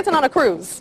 dancing on a cruise.